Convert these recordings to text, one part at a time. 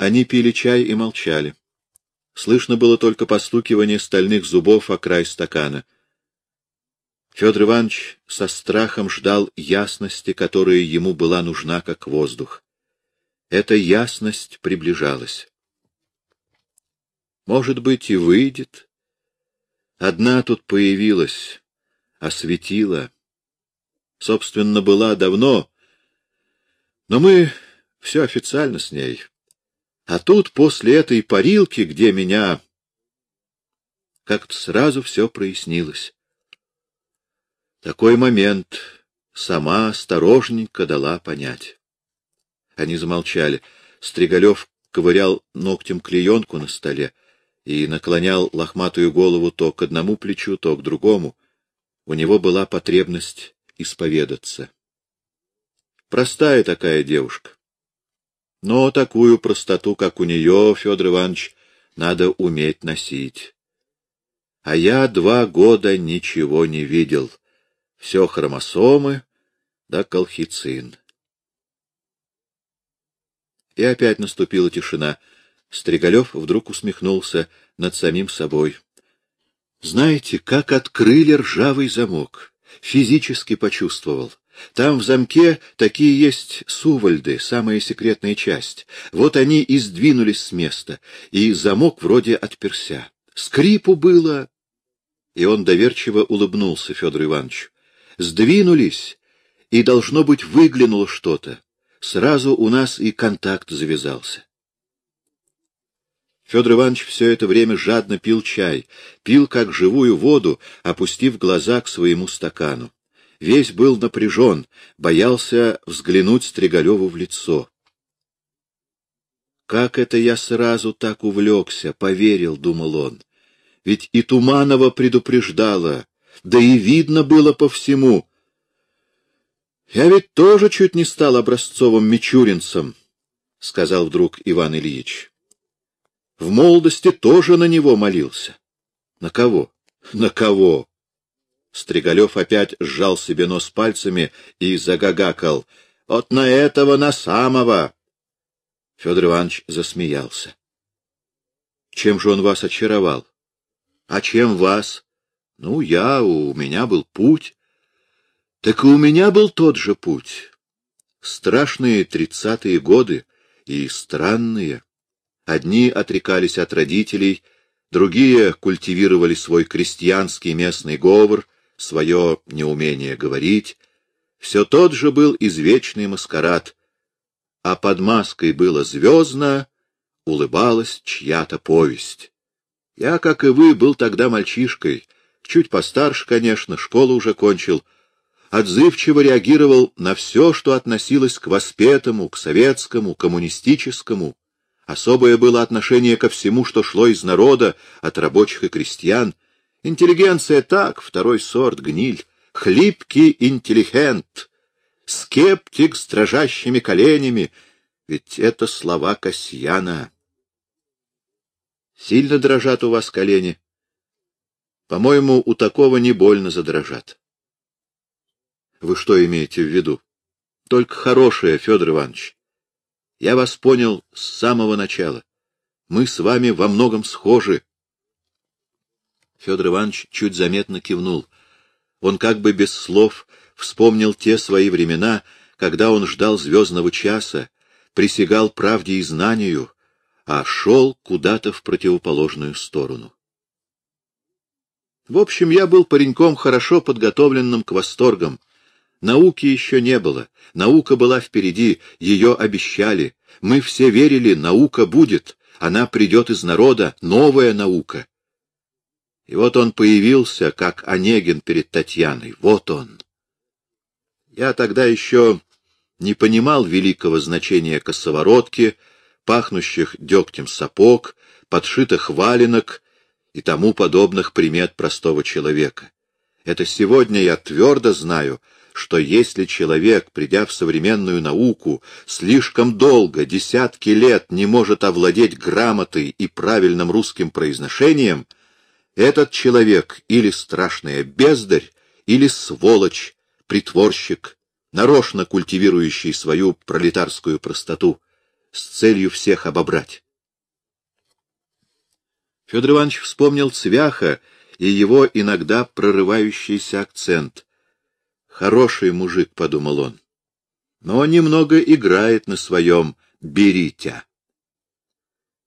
Они пили чай и молчали. Слышно было только постукивание стальных зубов о край стакана. Федор Иванович со страхом ждал ясности, которая ему была нужна, как воздух. Эта ясность приближалась. Может быть, и выйдет. Одна тут появилась, осветила. Собственно, была давно, но мы все официально с ней. А тут, после этой парилки, где меня... Как-то сразу все прояснилось. Такой момент сама осторожненько дала понять. Они замолчали. Стригалев ковырял ногтем клеенку на столе и наклонял лохматую голову то к одному плечу, то к другому. У него была потребность исповедаться. Простая такая девушка. Но такую простоту, как у нее, Федор Иванович, надо уметь носить. А я два года ничего не видел. Все хромосомы да колхицин. И опять наступила тишина. Стригалев вдруг усмехнулся над самим собой. Знаете, как открыли ржавый замок. Физически почувствовал. Там в замке такие есть сувальды, самая секретная часть. Вот они и сдвинулись с места, и замок вроде отперся. Скрипу было... И он доверчиво улыбнулся Федору Ивановичу. Сдвинулись, и, должно быть, выглянуло что-то. Сразу у нас и контакт завязался. Федор Иванович все это время жадно пил чай, пил как живую воду, опустив глаза к своему стакану весь был напряжен, боялся взглянуть Стригалеву в лицо. «Как это я сразу так увлекся, поверил», — думал он. «Ведь и Туманова предупреждала, да и видно было по всему. Я ведь тоже чуть не стал образцовым мичуринцем», — сказал вдруг Иван Ильич. «В молодости тоже на него молился». «На кого?» «На кого?» Стригалев опять сжал себе нос пальцами и загагакал. — Вот на этого, на самого! Федор Иванович засмеялся. — Чем же он вас очаровал? — А чем вас? — Ну, я, у меня был путь. — Так и у меня был тот же путь. Страшные тридцатые годы и странные. Одни отрекались от родителей, другие культивировали свой крестьянский местный говор, свое неумение говорить, все тот же был извечный маскарад, а под маской было звездно, улыбалась чья-то повесть. Я, как и вы, был тогда мальчишкой, чуть постарше, конечно, школу уже кончил, отзывчиво реагировал на все, что относилось к воспетому, к советскому, коммунистическому. Особое было отношение ко всему, что шло из народа, от рабочих и крестьян — Интеллигенция так, второй сорт, гниль, хлипкий интеллигент, скептик с дрожащими коленями, ведь это слова Касьяна. Сильно дрожат у вас колени? По-моему, у такого не больно задрожат. Вы что имеете в виду? Только хорошее, Федор Иванович. Я вас понял с самого начала. Мы с вами во многом схожи. Федор Иванович чуть заметно кивнул. Он как бы без слов вспомнил те свои времена, когда он ждал звездного часа, присягал правде и знанию, а шел куда-то в противоположную сторону. В общем, я был пареньком, хорошо подготовленным к восторгам. Науки еще не было, наука была впереди, ее обещали. Мы все верили, наука будет, она придет из народа, новая наука. И вот он появился, как Онегин перед Татьяной. Вот он. Я тогда еще не понимал великого значения косоворотки, пахнущих дегтем сапог, подшитых валенок и тому подобных примет простого человека. Это сегодня я твердо знаю, что если человек, придя в современную науку, слишком долго, десятки лет, не может овладеть грамотой и правильным русским произношением — этот человек или страшная бездарь, или сволочь, притворщик, нарочно культивирующий свою пролетарскую простоту. с целью всех обобрать. Федор Иванович вспомнил Цвяха и его иногда прорывающийся акцент. «Хороший мужик», — подумал он, — «но немного играет на своем «беритя».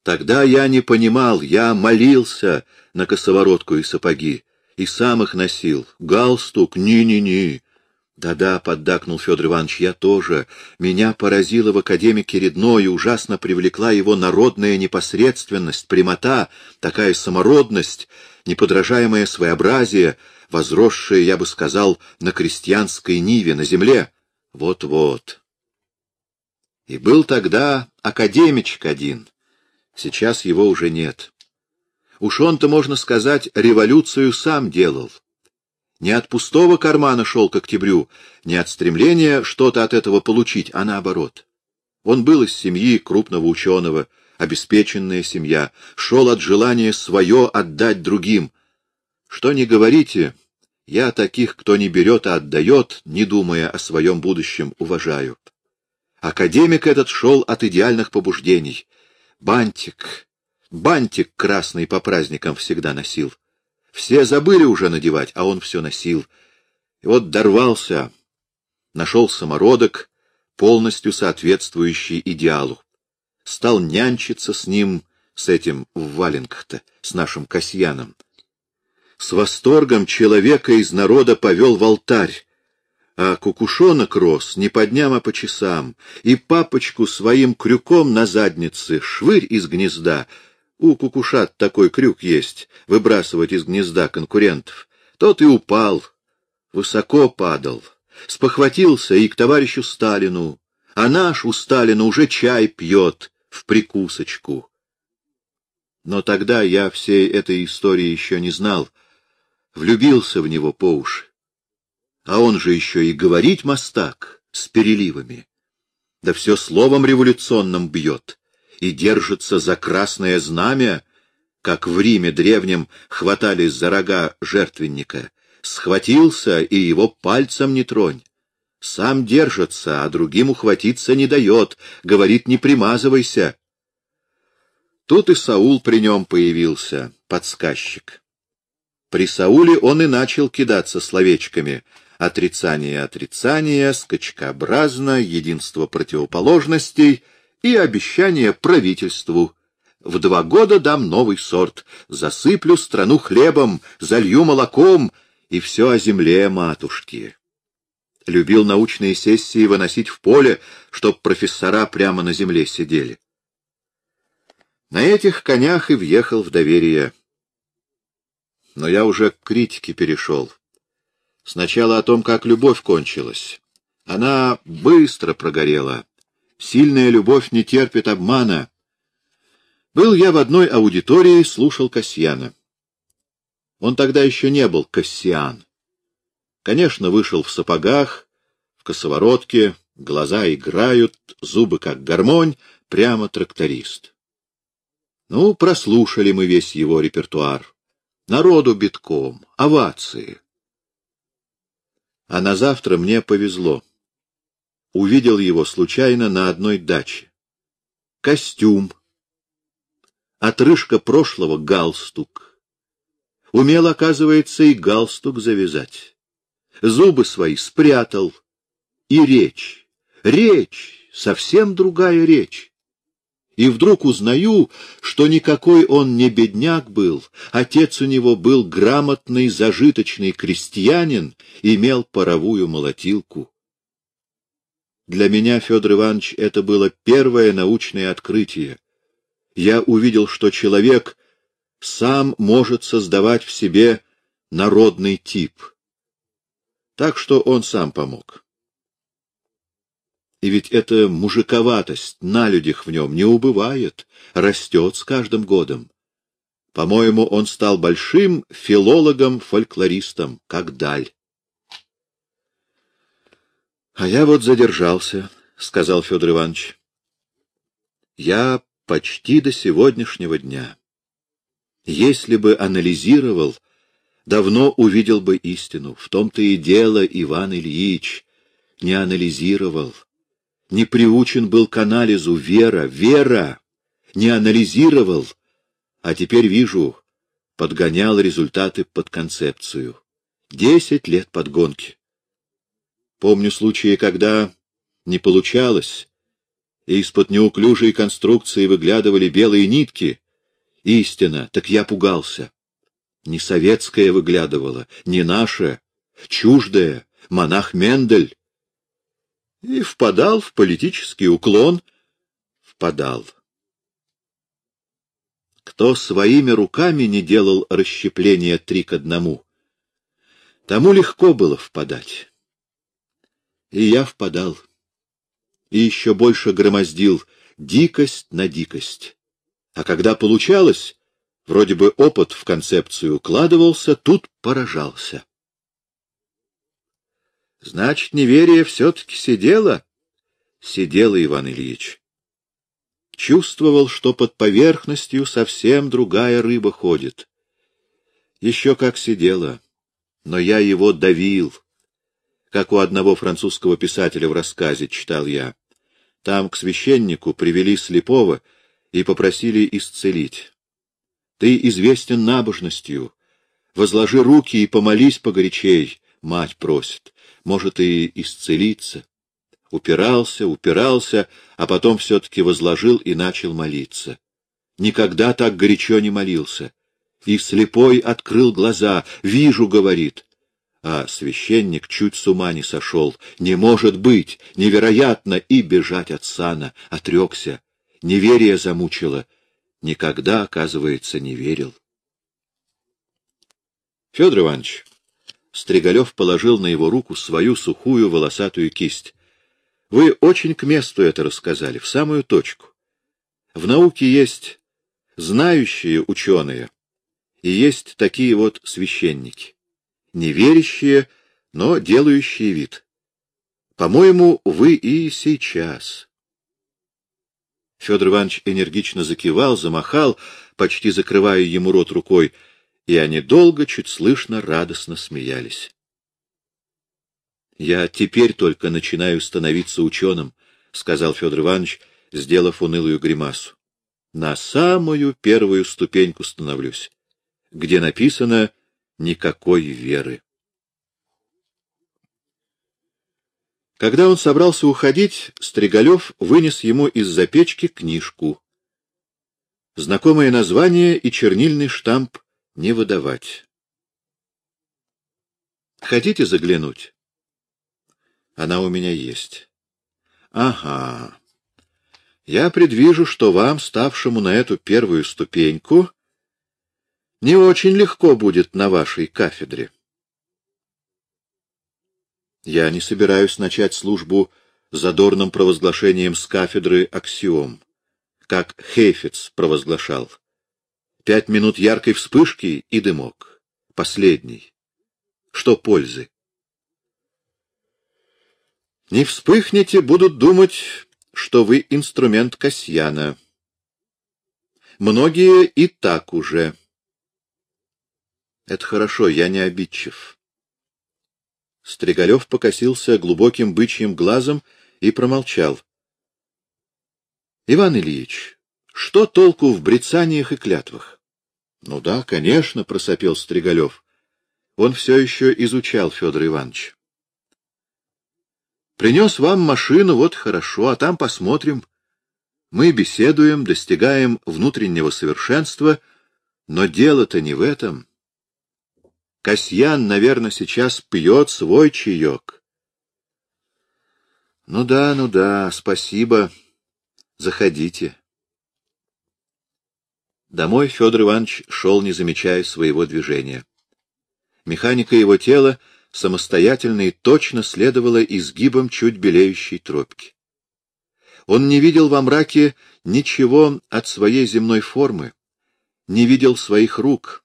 Тогда я не понимал, я молился на косоворотку и сапоги, и сам их носил. Галстук, ни-ни-ни. Да-да, поддакнул Федор Иванович, я тоже. Меня поразило в академике Редно и ужасно привлекла его народная непосредственность, прямота, такая самородность, неподражаемое своеобразие, возросшее, я бы сказал, на крестьянской ниве, на земле. Вот-вот. И был тогда академичек один, Сейчас его уже нет. Уж он-то, можно сказать, революцию сам делал. Не от пустого кармана шел к октябрю, не от стремления что-то от этого получить, а наоборот. Он был из семьи крупного ученого, обеспеченная семья, шел от желания свое отдать другим. Что не говорите, я таких, кто не берет, а отдает, не думая о своем будущем, уважаю. Академик этот шел от идеальных побуждений — Бантик, бантик красный по праздникам всегда носил. Все забыли уже надевать, а он все носил. И вот дорвался, нашел самородок, полностью соответствующий идеалу. Стал нянчиться с ним, с этим в валенках-то, с нашим Касьяном. С восторгом человека из народа повел в алтарь, а кукушонок рос не по дням, а по часам, и папочку своим крюком на заднице швырь из гнезда. У кукушат такой крюк есть, выбрасывать из гнезда конкурентов. Тот и упал, высоко падал, спохватился и к товарищу Сталину, а наш у Сталина уже чай пьет в прикусочку. Но тогда я всей этой истории еще не знал, влюбился в него по уши. А он же еще и говорить мастак с переливами. Да все словом революционным бьет и держится за красное знамя, как в Риме древнем хватались за рога жертвенника. Схватился, и его пальцем не тронь. Сам держится, а другим ухватиться не дает, говорит, не примазывайся. Тут и Саул при нем появился, подсказчик. При Сауле он и начал кидаться словечками — отрицание отрицания, скачкообразно, единство противоположностей и обещание правительству. В два года дам новый сорт, засыплю страну хлебом, залью молоком, и все о земле матушки. Любил научные сессии выносить в поле, чтоб профессора прямо на земле сидели. На этих конях и въехал в доверие. Но я уже к критике перешел. Сначала о том, как любовь кончилась. Она быстро прогорела. Сильная любовь не терпит обмана. Был я в одной аудитории, слушал Касьяна. Он тогда еще не был Кассиан. Конечно, вышел в сапогах, в косоворотке, глаза играют, зубы как гармонь, прямо тракторист. Ну, прослушали мы весь его репертуар. Народу битком, овации. А на завтра мне повезло. Увидел его случайно на одной даче. Костюм. Отрыжка прошлого — галстук. Умел, оказывается, и галстук завязать. Зубы свои спрятал. И речь. Речь. Совсем другая речь и вдруг узнаю, что никакой он не бедняк был, отец у него был грамотный, зажиточный крестьянин, имел паровую молотилку. Для меня, Федор Иванович, это было первое научное открытие. Я увидел, что человек сам может создавать в себе народный тип. Так что он сам помог. И ведь эта мужиковатость на людях в нем не убывает, растет с каждым годом. По-моему, он стал большим филологом-фольклористом, как Даль. — А я вот задержался, — сказал Федор Иванович. — Я почти до сегодняшнего дня. Если бы анализировал, давно увидел бы истину. В том-то и дело, Иван Ильич, не анализировал не приучен был к анализу, вера, вера, не анализировал, а теперь вижу, подгонял результаты под концепцию. Десять лет подгонки. Помню случаи, когда не получалось, и из-под неуклюжей конструкции выглядывали белые нитки. Истина, так я пугался. Не советская выглядывала, не наша, чуждая, монах Мендель. И впадал в политический уклон. Впадал. Кто своими руками не делал расщепления три к одному, тому легко было впадать. И я впадал и еще больше громоздил дикость на дикость. А когда получалось, вроде бы опыт в концепцию укладывался, тут поражался. Значит, неверие все-таки сидело? Сидело, Иван Ильич. Чувствовал, что под поверхностью совсем другая рыба ходит. Еще как сидела, но я его давил. Как у одного французского писателя в рассказе читал я. Там к священнику привели слепого и попросили исцелить. Ты известен набожностью. Возложи руки и помолись погорячей, мать просит. Может, и исцелиться. Упирался, упирался, а потом все-таки возложил и начал молиться. Никогда так горячо не молился. И слепой открыл глаза. «Вижу», — говорит. А священник чуть с ума не сошел. Не может быть! Невероятно! И бежать от сана. Отрекся. Неверие замучило. Никогда, оказывается, не верил. Федор Иванович, Стригалев положил на его руку свою сухую волосатую кисть. Вы очень к месту это рассказали, в самую точку. В науке есть знающие ученые, и есть такие вот священники неверящие, но делающие вид. По-моему, вы и сейчас. Федор Иванович энергично закивал, замахал, почти закрывая ему рот рукой, и они долго, чуть слышно, радостно смеялись. «Я теперь только начинаю становиться ученым», — сказал Федор Иванович, сделав унылую гримасу. «На самую первую ступеньку становлюсь, где написано никакой веры. Когда он собрался уходить, Стригалев вынес ему из-за печки книжку. Знакомое название и чернильный штамп не выдавать. Хотите заглянуть? Она у меня есть. Ага. Я предвижу, что вам, ставшему на эту первую ступеньку, не очень легко будет на вашей кафедре. Я не собираюсь начать службу задорным провозглашением с кафедры аксиом, как Хейфец провозглашал. Пять минут яркой вспышки и дымок. Последний. Что пользы? Не вспыхнете, будут думать, что вы инструмент Касьяна. Многие и так уже. Это хорошо, я не обидчив. Стригалев покосился глубоким бычьим глазом и промолчал. — Иван Ильич, что толку в брецаниях и клятвах? — Ну да, конечно, — просопел Стригалев. Он все еще изучал Федор Иванович. — Принес вам машину, вот хорошо, а там посмотрим. Мы беседуем, достигаем внутреннего совершенства, но дело-то не в этом. — Касьян, наверное, сейчас пьет свой чаек. Ну да, ну да, спасибо. Заходите. Домой Федор Иванович шел, не замечая своего движения. Механика его тела самостоятельно и точно следовала изгибам чуть белеющей тропки. Он не видел во мраке ничего от своей земной формы, не видел своих рук,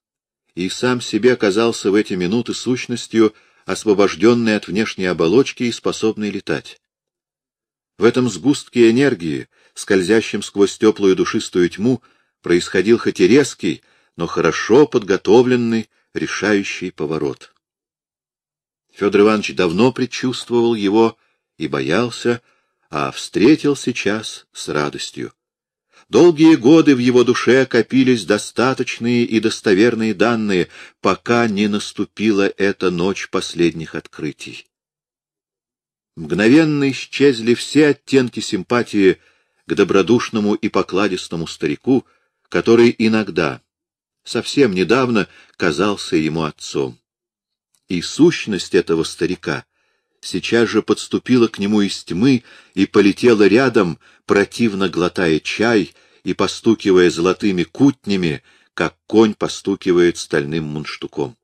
и сам себе оказался в эти минуты сущностью, освобожденной от внешней оболочки и способной летать. В этом сгустке энергии, скользящем сквозь теплую душистую тьму, происходил хоть и резкий, но хорошо подготовленный, решающий поворот. Федор Иванович давно предчувствовал его и боялся, а встретил сейчас с радостью. Долгие годы в его душе копились достаточные и достоверные данные, пока не наступила эта ночь последних открытий. Мгновенно исчезли все оттенки симпатии к добродушному и покладистому старику, который иногда, совсем недавно, казался ему отцом. И сущность этого старика сейчас же подступила к нему из тьмы и полетела рядом, противно глотая чай и постукивая золотыми кутнями, как конь постукивает стальным мундштуком.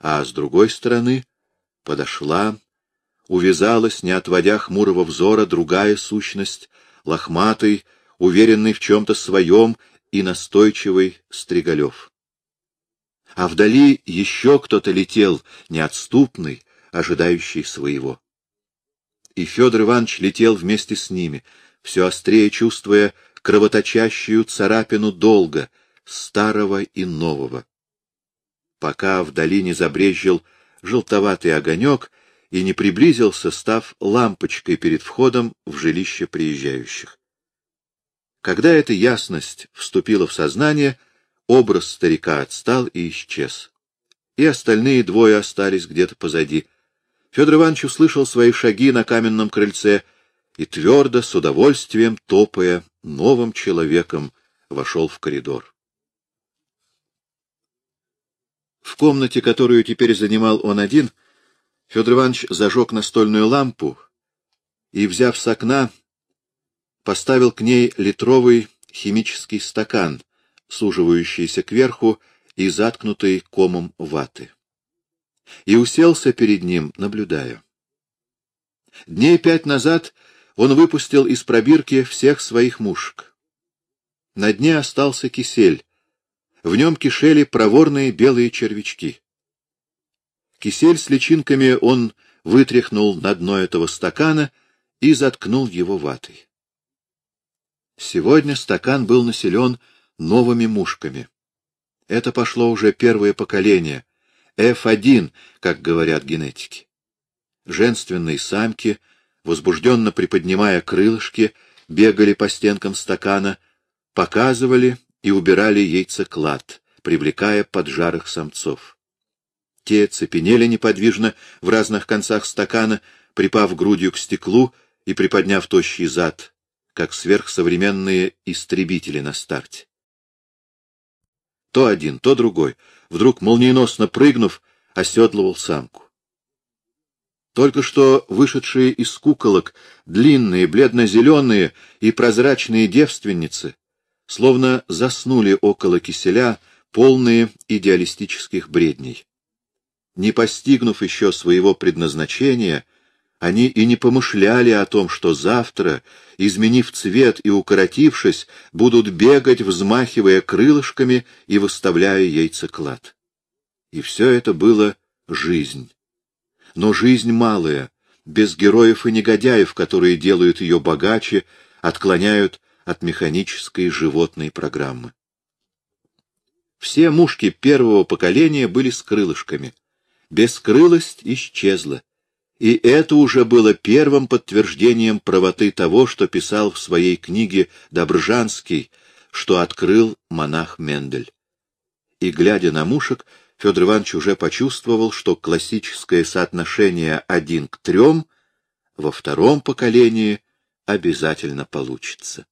А с другой стороны подошла, увязалась, не отводя хмурого взора, другая сущность, лохматый, уверенный в чем-то своем и настойчивый Стригалев. А вдали еще кто-то летел, неотступный, ожидающий своего. И Федор Иванович летел вместе с ними, все острее чувствуя кровоточащую царапину долга, старого и нового. Пока вдали не забрезжил желтоватый огонек и не приблизился, став лампочкой перед входом в жилище приезжающих. Когда эта ясность вступила в сознание, образ старика отстал и исчез. И остальные двое остались где-то позади. Федор Иванович услышал свои шаги на каменном крыльце и твердо, с удовольствием, топая новым человеком, вошел в коридор. В комнате, которую теперь занимал он один, Федор Иванович зажег настольную лампу и, взяв с окна, поставил к ней литровый химический стакан, суживающийся кверху и заткнутый комом ваты и уселся перед ним, наблюдая. Дней пять назад он выпустил из пробирки всех своих мушек. На дне остался кисель. В нем кишели проворные белые червячки. Кисель с личинками он вытряхнул на дно этого стакана и заткнул его ватой. Сегодня стакан был населен новыми мушками. Это пошло уже первое поколение, F1, как говорят генетики. Женственные самки, возбужденно приподнимая крылышки, бегали по стенкам стакана, показывали и убирали яйцеклад, привлекая поджарых самцов. Те цепенели неподвижно в разных концах стакана, припав грудью к стеклу и приподняв тощий зад, как сверхсовременные истребители на старте. То один, то другой, вдруг молниеносно прыгнув, оседлывал самку. Только что вышедшие из куколок длинные, бледно-зеленые и прозрачные девственницы словно заснули около киселя, полные идеалистических бредней. Не постигнув еще своего предназначения, они и не помышляли о том, что завтра, изменив цвет и укоротившись, будут бегать, взмахивая крылышками и выставляя яйцеклад. И все это было жизнь. Но жизнь малая, без героев и негодяев, которые делают ее богаче, отклоняют от механической животной программы. Все мушки первого поколения были с крылышками. Бескрылость исчезла. И это уже было первым подтверждением правоты того, что писал в своей книге Добржанский, что открыл монах Мендель. И, глядя на мушек, Федор Иванович уже почувствовал, что классическое соотношение один к трем во втором поколении обязательно получится.